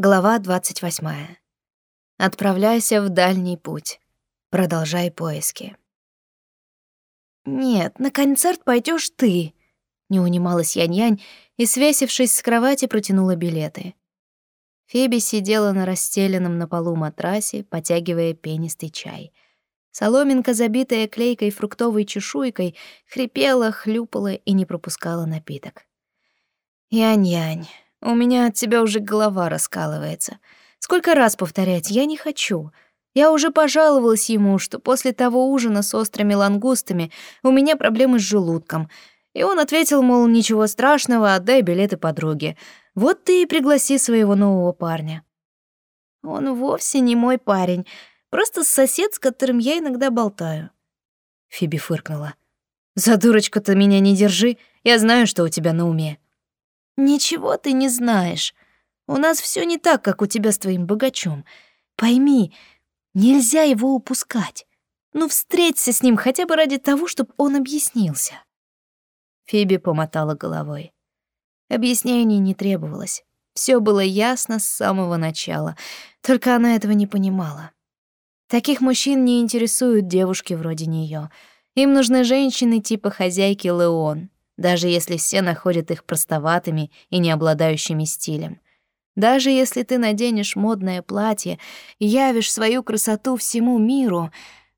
Глава 28. Отправляйся в дальний путь. Продолжай поиски. «Нет, на концерт пойдешь ты», — не унималась Янь-Янь и, свесившись с кровати, протянула билеты. Феби сидела на расстеленном на полу матрасе, потягивая пенистый чай. Соломинка, забитая клейкой фруктовой чешуйкой, хрипела, хлюпала и не пропускала напиток. «Янь-Янь, у меня от тебя уже голова раскалывается. Сколько раз повторять, я не хочу. Я уже пожаловалась ему, что после того ужина с острыми лангустами у меня проблемы с желудком. И он ответил, мол, ничего страшного, отдай билеты подруге. Вот ты и пригласи своего нового парня. Он вовсе не мой парень, просто сосед, с которым я иногда болтаю. Фиби фыркнула. За дурочку-то меня не держи, я знаю, что у тебя на уме. Ничего ты не знаешь. У нас все не так, как у тебя с твоим богачом. Пойми, нельзя его упускать. Ну, встреться с ним хотя бы ради того, чтобы он объяснился. Фиби помотала головой. Объяснений не требовалось. Все было ясно с самого начала, только она этого не понимала. Таких мужчин не интересуют девушки вроде нее. Им нужны женщины типа хозяйки Леон, даже если все находят их простоватыми и не обладающими стилем. Даже если ты наденешь модное платье и явишь свою красоту всему миру,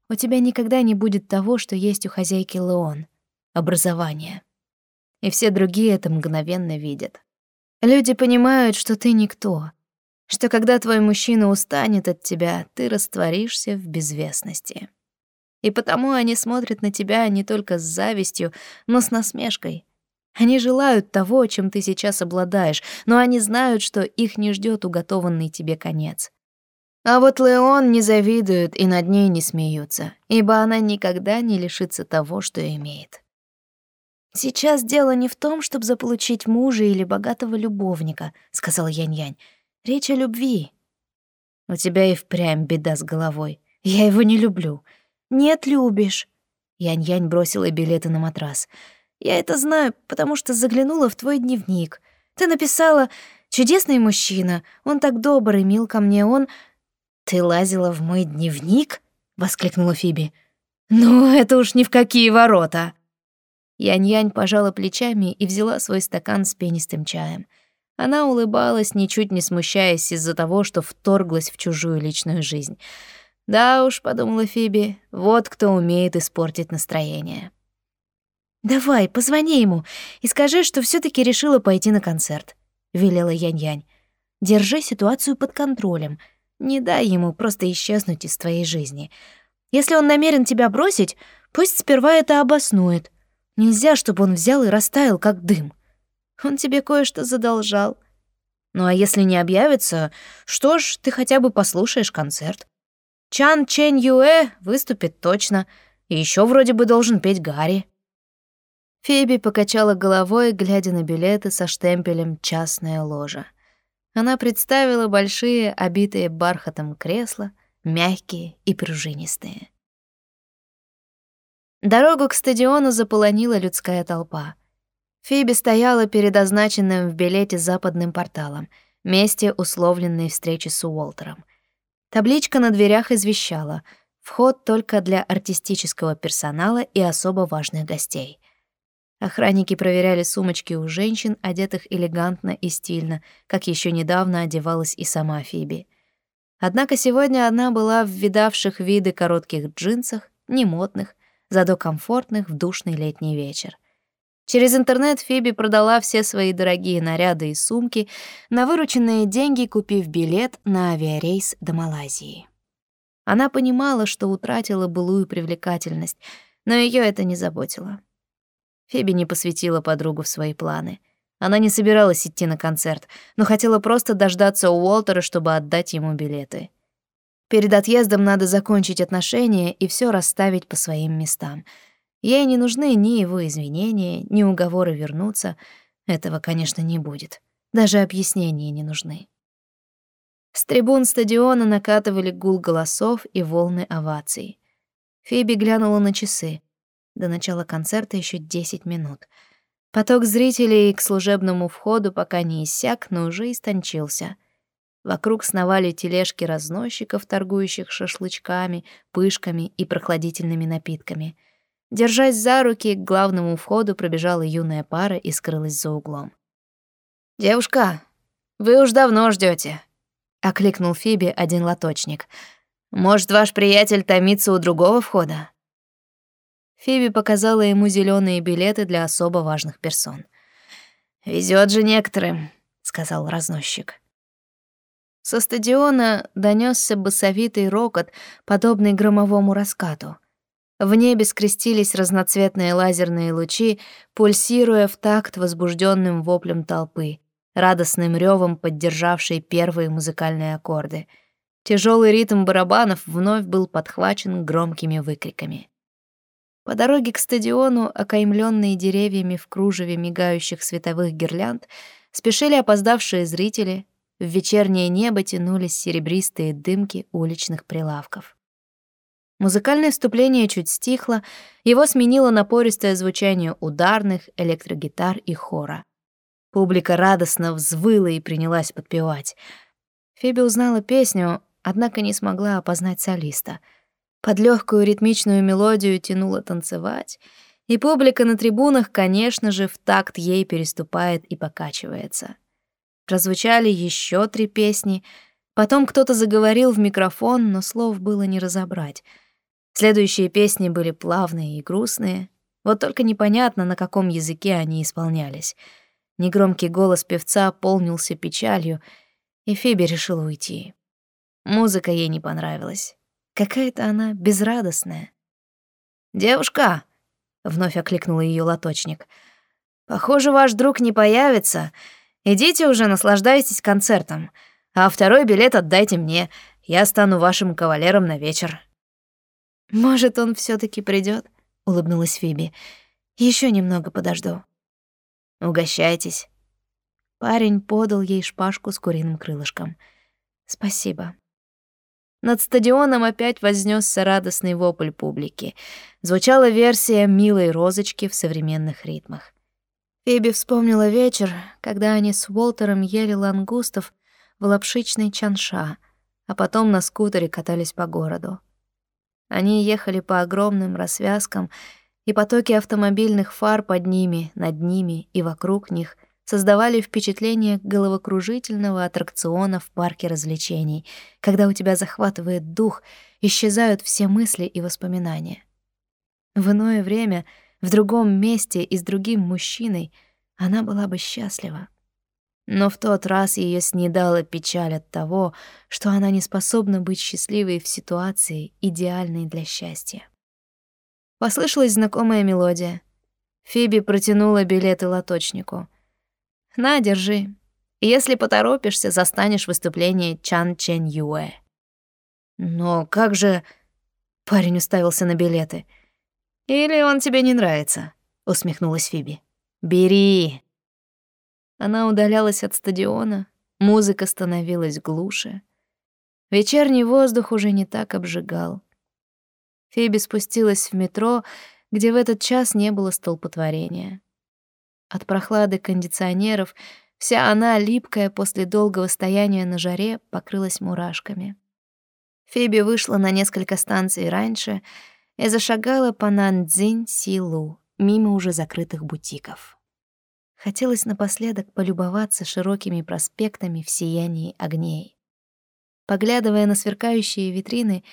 у тебя никогда не будет того, что есть у хозяйки Леон — образование. И все другие это мгновенно видят. Люди понимают, что ты никто, что когда твой мужчина устанет от тебя, ты растворишься в безвестности. И потому они смотрят на тебя не только с завистью, но с насмешкой. Они желают того, чем ты сейчас обладаешь, но они знают, что их не ждет уготованный тебе конец. А вот Леон не завидует и над ней не смеются, ибо она никогда не лишится того, что имеет. «Сейчас дело не в том, чтобы заполучить мужа или богатого любовника», — сказал Янь-Янь. «Речь о любви». «У тебя и впрямь беда с головой. Я его не люблю. «Нет, любишь». Янь-Янь бросила билеты на матрас. «Я это знаю, потому что заглянула в твой дневник. Ты написала «Чудесный мужчина, он так добрый, мил ко мне, он...» «Ты лазила в мой дневник?» — воскликнула Фиби. «Ну, это уж ни в какие ворота!» Янь-Янь пожала плечами и взяла свой стакан с пенистым чаем. Она улыбалась, ничуть не смущаясь из-за того, что вторглась в чужую личную жизнь — да уж, подумала Фиби, вот кто умеет испортить настроение. Давай, позвони ему и скажи, что все таки решила пойти на концерт, велела Янь-Янь. Держи ситуацию под контролем. Не дай ему просто исчезнуть из твоей жизни. Если он намерен тебя бросить, пусть сперва это обоснует. Нельзя, чтобы он взял и растаял, как дым. Он тебе кое-что задолжал. Ну а если не объявится, что ж, ты хотя бы послушаешь концерт. Чан Чэнь Юэ выступит точно, и еще вроде бы должен петь Гарри. Фиби покачала головой, глядя на билеты со штемпелем «Частная ложа». Она представила большие, обитые бархатом кресла, мягкие и пружинистые. Дорогу к стадиону заполонила людская толпа. Фиби стояла перед означенным в билете западным порталом, месте условленной встречи с Уолтером. Табличка на дверях извещала «Вход только для артистического персонала и особо важных гостей». Охранники проверяли сумочки у женщин, одетых элегантно и стильно, как еще недавно одевалась и сама Фиби. Однако сегодня она была в видавших виды коротких джинсах, не модных, зато комфортных в душный летний вечер. Через интернет Фиби продала все свои дорогие наряды и сумки, на вырученные деньги купив билет на авиарейс до Малайзии. Она понимала, что утратила былую привлекательность, но ее это не заботило. Фиби не посвятила подругу в свои планы. Она не собиралась идти на концерт, но хотела просто дождаться Уолтера, чтобы отдать ему билеты. Перед отъездом надо закончить отношения и все расставить по своим местам — Ей не нужны ни его извинения, ни уговоры вернуться. Этого, конечно, не будет. Даже объяснения не нужны. С трибун стадиона накатывали гул голосов и волны оваций. Фиби глянула на часы. До начала концерта еще 10 минут. Поток зрителей к служебному входу пока не иссяк, но уже истончился. Вокруг сновали тележки разносчиков, торгующих шашлычками, пышками и прохладительными напитками. Держась за руки, к главному входу пробежала юная пара и скрылась за углом. «Девушка, вы уж давно ждете, окликнул Фиби один лоточник. «Может, ваш приятель томится у другого входа?» Фиби показала ему зеленые билеты для особо важных персон. Везет же некоторым», — сказал разносчик. Со стадиона донесся басовитый рокот, подобный громовому раскату. В небе скрестились разноцветные лазерные лучи, пульсируя в такт возбужденным воплем толпы, радостным ревом поддержавшей первые музыкальные аккорды. Тяжелый ритм барабанов вновь был подхвачен громкими выкриками. По дороге к стадиону, окаймленные деревьями в кружеве мигающих световых гирлянд, спешили опоздавшие зрители, в вечернее небо тянулись серебристые дымки уличных прилавков. Музыкальное вступление чуть стихло, его сменило напористое звучание ударных, электрогитар и хора. Публика радостно взвыла и принялась подпевать. Фиби узнала песню, однако не смогла опознать солиста. Под легкую ритмичную мелодию тянула танцевать, и публика на трибунах, конечно же, в такт ей переступает и покачивается. Прозвучали еще три песни. Потом кто-то заговорил в микрофон, но слов было не разобрать. Следующие песни были плавные и грустные. Вот только непонятно, на каком языке они исполнялись. Негромкий голос певца полнился печалью, и Фиби решила уйти. Музыка ей не понравилась. Какая-то она безрадостная. «Девушка!» — вновь окликнул ее лоточник. «Похоже, ваш друг не появится. Идите уже, наслаждайтесь концертом. А второй билет отдайте мне. Я стану вашим кавалером на вечер». «Может, он все таки придет? улыбнулась Фиби. Еще немного подожду». «Угощайтесь». Парень подал ей шпажку с куриным крылышком. «Спасибо». Над стадионом опять вознесся радостный вопль публики. Звучала версия «Милой розочки» в современных ритмах. Фиби вспомнила вечер, когда они с Уолтером ели лангустов в лапшичной чанша, а потом на скутере катались по городу. Они ехали по огромным рассвязкам, и потоки автомобильных фар под ними, над ними и вокруг них создавали впечатление головокружительного аттракциона в парке развлечений, когда у тебя захватывает дух, исчезают все мысли и воспоминания. В иное время — в другом месте и с другим мужчиной, она была бы счастлива. Но в тот раз ее снедала печаль от того, что она не способна быть счастливой в ситуации, идеальной для счастья. Послышалась знакомая мелодия. Фиби протянула билеты лоточнику. «На, держи. Если поторопишься, застанешь выступление Чан Чен Юэ». «Но как же...» Парень уставился на билеты — «Или он тебе не нравится?» — усмехнулась Фиби. «Бери!» Она удалялась от стадиона, музыка становилась глуше. Вечерний воздух уже не так обжигал. Фиби спустилась в метро, где в этот час не было столпотворения. От прохлады кондиционеров вся она, липкая после долгого стояния на жаре, покрылась мурашками. Фиби вышла на несколько станций раньше — и зашагала по Нанцзинь-Силу, мимо уже закрытых бутиков. Хотелось напоследок полюбоваться широкими проспектами в сиянии огней. Поглядывая на сверкающие витрины,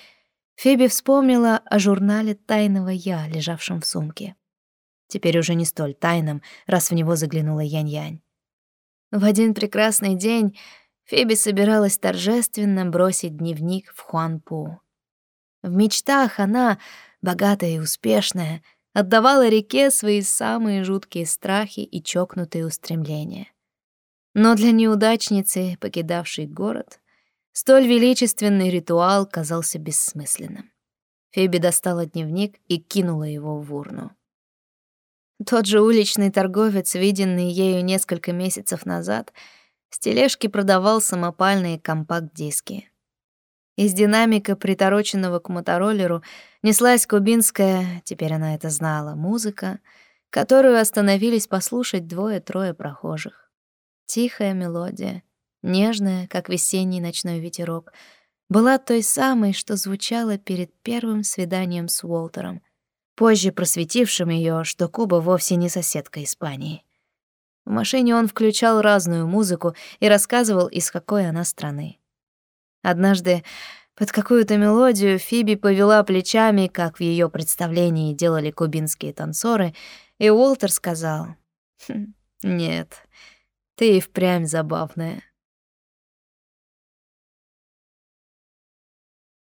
Феби вспомнила о журнале «Тайного я», лежавшем в сумке. Теперь уже не столь тайном, раз в него заглянула Янь-Янь. В один прекрасный день Феби собиралась торжественно бросить дневник в Хуанпу. В мечтах она богатая и успешная, отдавала реке свои самые жуткие страхи и чокнутые устремления. Но для неудачницы, покидавшей город, столь величественный ритуал казался бессмысленным. Феби достала дневник и кинула его в урну. Тот же уличный торговец, виденный ею несколько месяцев назад, с тележки продавал самопальные компакт-диски. Из динамика, притороченного к мотороллеру, неслась кубинская, теперь она это знала, музыка, которую остановились послушать двое-трое прохожих. Тихая мелодия, нежная, как весенний ночной ветерок, была той самой, что звучала перед первым свиданием с Уолтером, позже просветившим ее, что Куба вовсе не соседка Испании. В машине он включал разную музыку и рассказывал, из какой она страны. Однажды под какую-то мелодию Фиби повела плечами, как в ее представлении делали кубинские танцоры, и Уолтер сказал, «Хм, «Нет, ты и впрямь забавная».